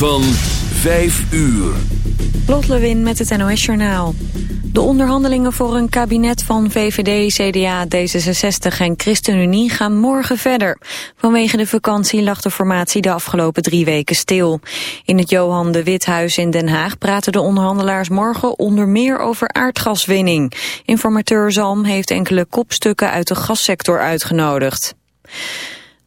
van 5 uur. Lot Lewin met het NOS Journaal. De onderhandelingen voor een kabinet van VVD, CDA, D66 en ChristenUnie gaan morgen verder. Vanwege de vakantie lag de formatie de afgelopen drie weken stil. In het Johan de Withuis in Den Haag praten de onderhandelaars morgen onder meer over aardgaswinning. Informateur Zalm heeft enkele kopstukken uit de gassector uitgenodigd.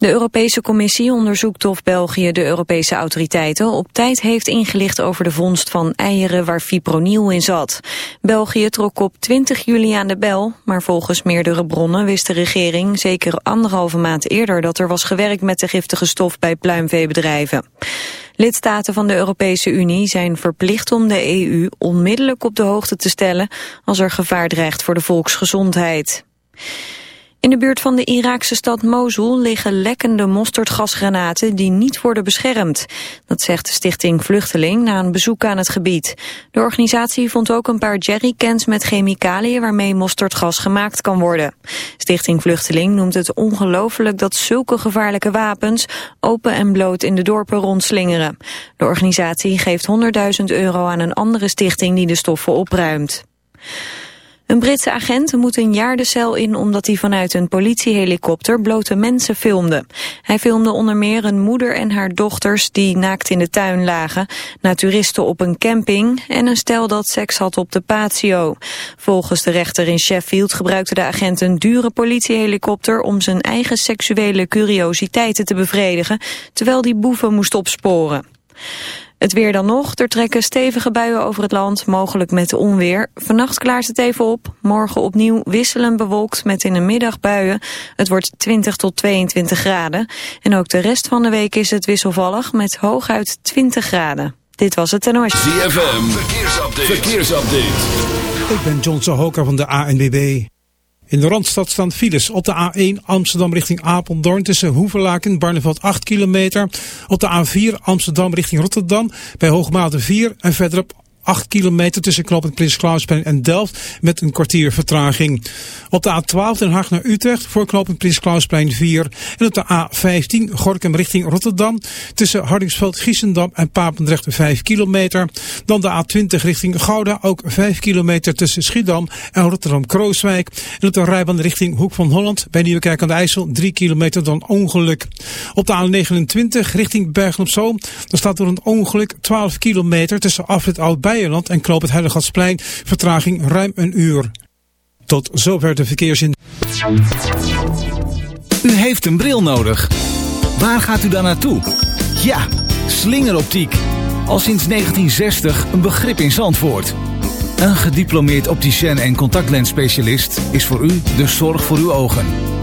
De Europese Commissie onderzoekt of België de Europese autoriteiten op tijd heeft ingelicht over de vondst van eieren waar fipronil in zat. België trok op 20 juli aan de bel, maar volgens meerdere bronnen wist de regering zeker anderhalve maand eerder dat er was gewerkt met de giftige stof bij pluimveebedrijven. Lidstaten van de Europese Unie zijn verplicht om de EU onmiddellijk op de hoogte te stellen als er gevaar dreigt voor de volksgezondheid. In de buurt van de Iraakse stad Mosul liggen lekkende mosterdgasgranaten die niet worden beschermd. Dat zegt de stichting Vluchteling na een bezoek aan het gebied. De organisatie vond ook een paar jerrycans met chemicaliën waarmee mosterdgas gemaakt kan worden. Stichting Vluchteling noemt het ongelooflijk dat zulke gevaarlijke wapens open en bloot in de dorpen rondslingeren. De organisatie geeft 100.000 euro aan een andere stichting die de stoffen opruimt. Een Britse agent moet een jaar de cel in omdat hij vanuit een politiehelikopter blote mensen filmde. Hij filmde onder meer een moeder en haar dochters die naakt in de tuin lagen, naturisten op een camping en een stel dat seks had op de patio. Volgens de rechter in Sheffield gebruikte de agent een dure politiehelikopter om zijn eigen seksuele curiositeiten te bevredigen, terwijl die boeven moest opsporen. Het weer dan nog. Er trekken stevige buien over het land, mogelijk met onweer. Vannacht klaart het even op. Morgen opnieuw wisselen bewolkt met in de middag buien. Het wordt 20 tot 22 graden. En ook de rest van de week is het wisselvallig met hooguit 20 graden. Dit was het NOS. ZFM, verkeersupdate. verkeersupdate. Ik ben John Zahoka van de ANWB. In de Randstad staan files op de A1 Amsterdam richting Apeldoorn tussen Hoevelaken en Barneveld 8 kilometer. Op de A4 Amsterdam richting Rotterdam bij Hoogmade 4 en verderop 8 kilometer tussen knooppunt Prins Klausplein en Delft met een kwartier vertraging. Op de A12 Den Haag naar Utrecht voor knooppunt Prins Klausplein 4. En op de A15 Gorkum richting Rotterdam tussen Hardingsveld, Giesendam en Papendrecht 5 kilometer. Dan de A20 richting Gouda ook 5 kilometer tussen Schiedam en Rotterdam-Krooswijk. En op de rijbaan richting Hoek van Holland bij Nieuwekerk aan de IJssel 3 kilometer dan ongeluk. Op de A29 richting Bergen op Zoom. Dan staat door een ongeluk 12 kilometer tussen Afrit Oud-Bij En Knoop het Heiligastplein. Vertraging ruim een uur. Tot zover de verkeersin. U heeft een bril nodig. Waar gaat u dan naartoe? Ja, slingeroptiek. Al sinds 1960 een begrip in Zandvoort. Een gediplomeerd opticien en contactlensspecialist is voor u de zorg voor uw ogen.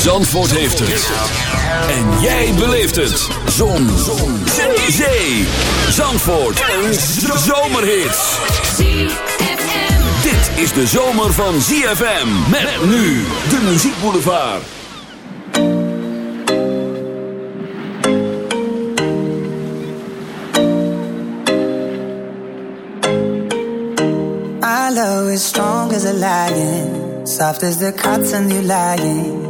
Zandvoort heeft het. En jij beleeft het. Zon. Zon. Zee. Zandvoort. Een zomerhit. Dit is de zomer van ZFM. Met nu de muziekboulevard. My love is strong as a lion. Soft as the cotton you lying.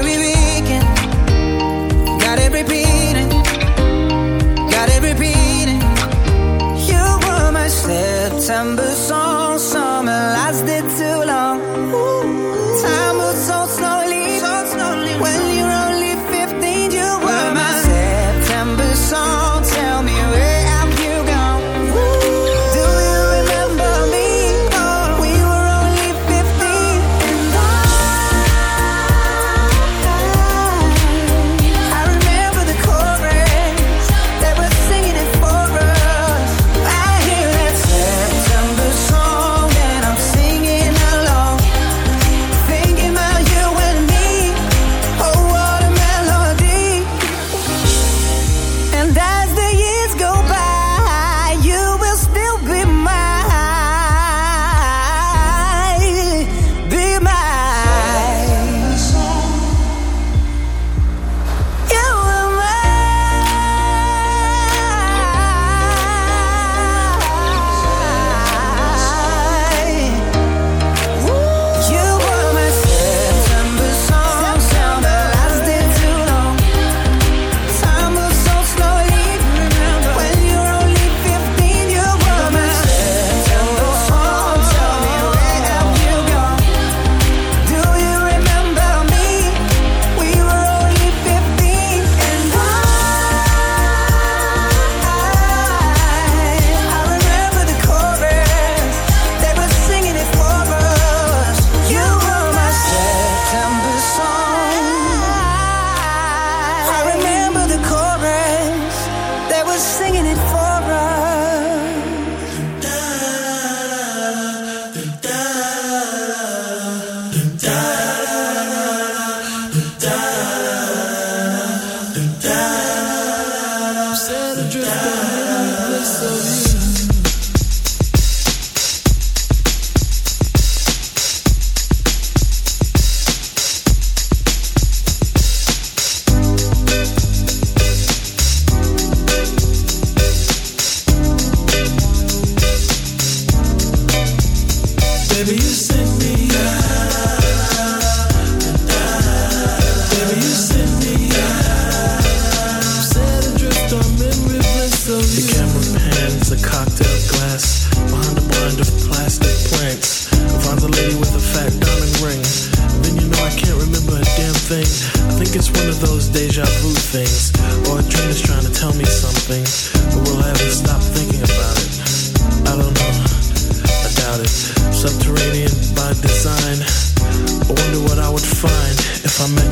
September song,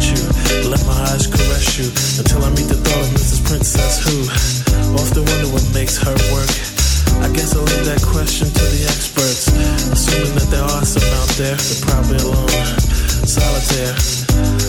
you. Let my eyes caress you until I meet the thought of Mrs. Princess, who often wonder what makes her work. I guess I'll leave that question to the experts, assuming that there are some out there, but probably alone, solitaire.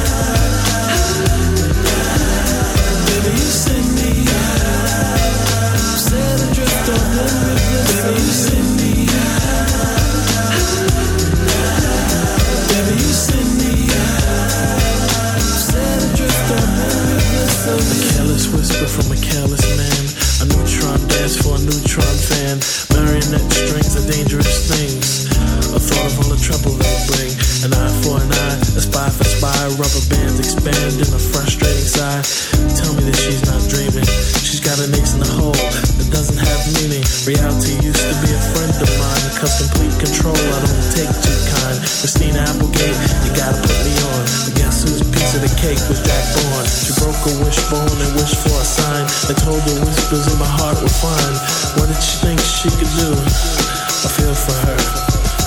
chance for a neutron fan. Marionette strings are dangerous things. A thought of all the trouble they bring. An eye for an eye, a spy for spy. Rubber bands expand in a frustrating sigh. Tell me that she's not dreaming. She's got an ace in the hole doesn't have meaning. Reality used to be a friend of mine. Cause complete control, I don't take too kind. Christina Applegate, you gotta put me on. But guess whose piece of the cake was Jack Bourne? She broke a wishbone and wished for a sign. I told the whispers in my heart were fine. What did she think she could do? I feel for her.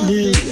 the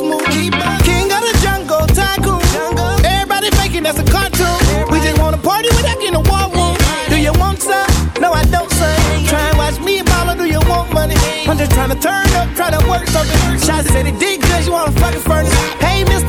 with boss move. King of the jungle, tycoon. Everybody faking that's a cartoon. We just wanna party without getting a war room. Do you want some? No, I don't, son. Try and watch me ball or do you want money? I'm just trying to turn up, try to work something. Shots said it did good, you wanna fucking furnace. Hey, mister,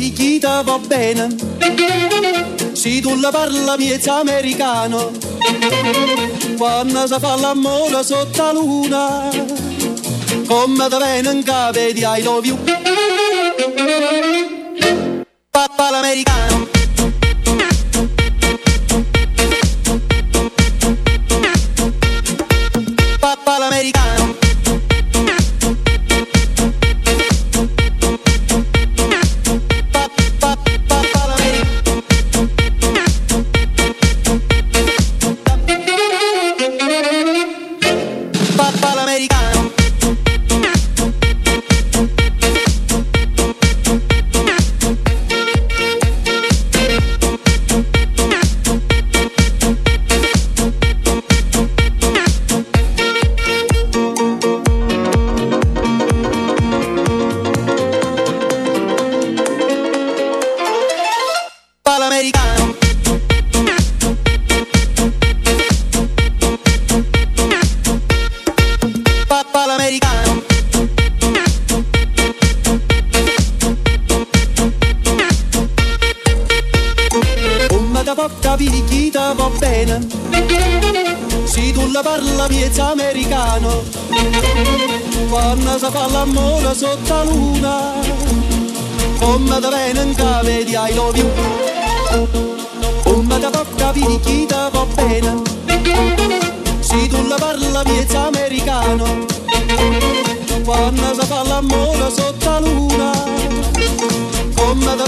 picchita va bene. Se tu la parla miezza americano, quando si fa l'amore sotto la luna, come da in capo di I love you. Sotto la luna, come te viene in cave di I love you, come te può capire chi te va bene, se tu la parla miezza americano, quando si fa l'amore sotto la luna, come te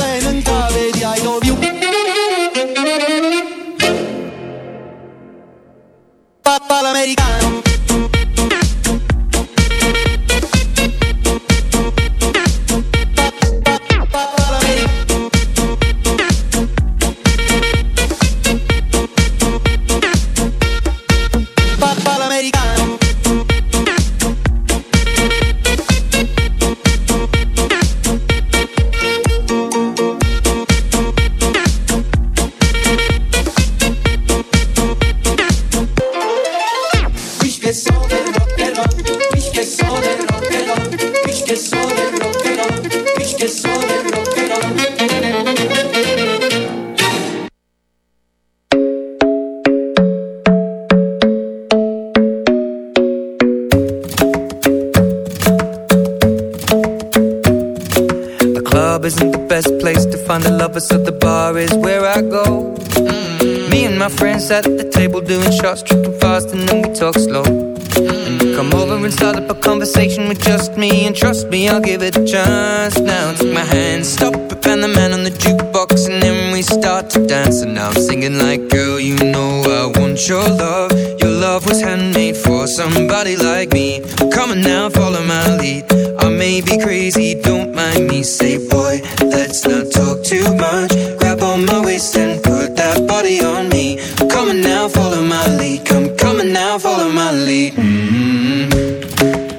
I'll give it a chance. Now take my hand, stop it, and the man on the jukebox, and then we start to dance. And now I'm singing like, girl, you know I want your love. Your love was handmade for somebody like me. Come on now, follow my lead. I may be crazy, don't mind me. Say, boy, let's not talk too much. Grab on my waist and put that body on me. Come on now, follow my lead. Come, come on now, follow my lead. hmm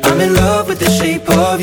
I'm in love with the shape of you.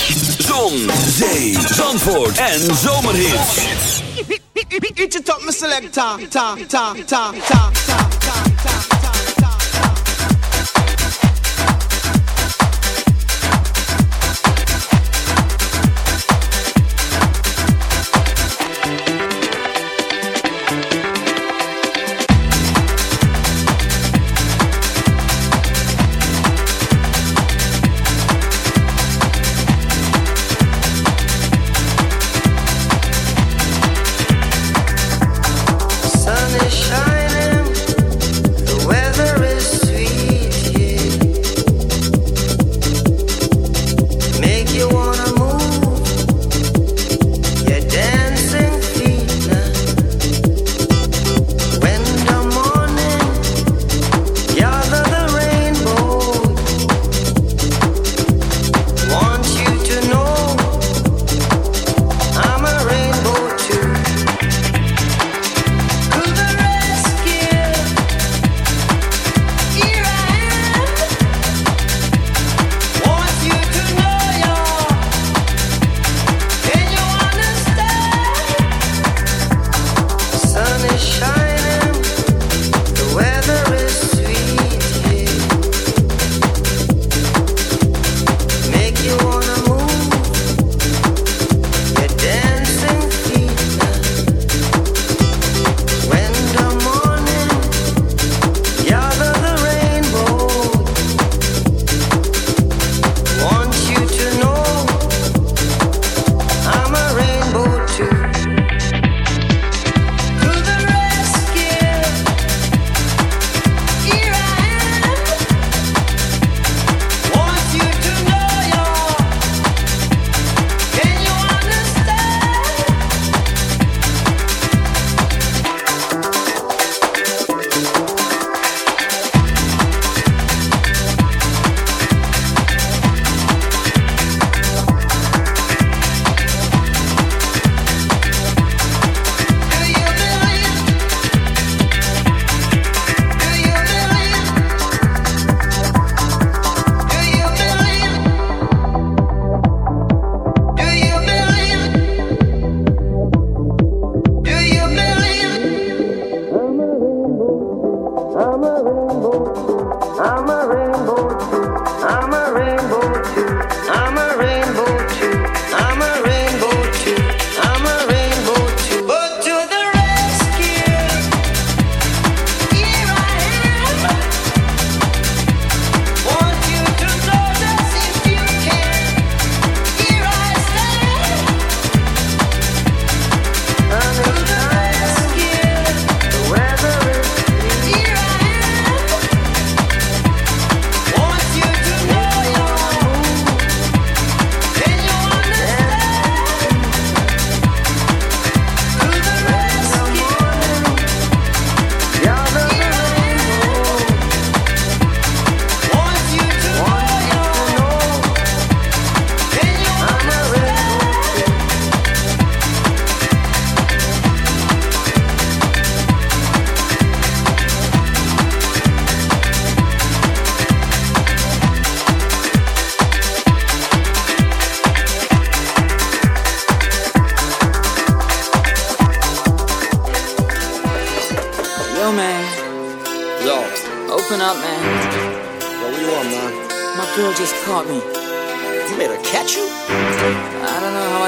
Zon, zee, zandvoort en zomerhits. Eat it up, my selector. Ta, ta, ta, ta, ta, ta, ta.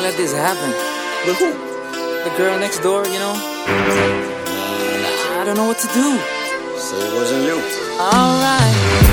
Don't know how I let this happen. With who? The girl next door, you know? I don't know what to do. Say it wasn't you. Alright.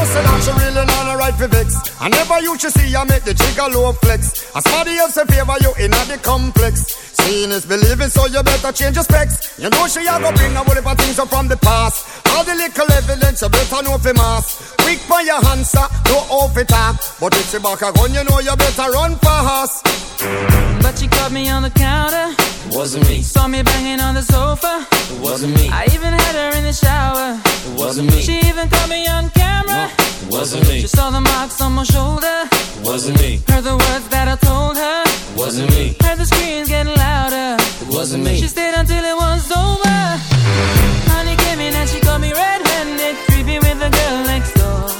know say that she really not a right for vex. I never used to see I make the trigger low flex. As somebody else in favor you in the complex. Seeing is believing, so you better change your specs. You know she a go bring a whole heap of things up from the past. All the little evidence you better know for mass. Quick for your answer, no off it talk. But if she back a gun, you know you better run fast. But she caught me on the counter. Wasn't me. Saw me banging on the sofa. It wasn't me. I even had her in the shower. It wasn't me. She even caught me on camera. It wasn't me. She saw the marks on my shoulder. It wasn't me. Heard the words that I told her. It wasn't me. Heard the screams getting louder. It wasn't me. She stayed until it was over. Honey came in and she caught me red-handed, creepy with the girl next door.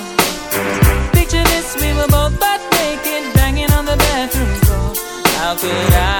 Picture this, we were both butt naked, banging on the bathroom floor. How could I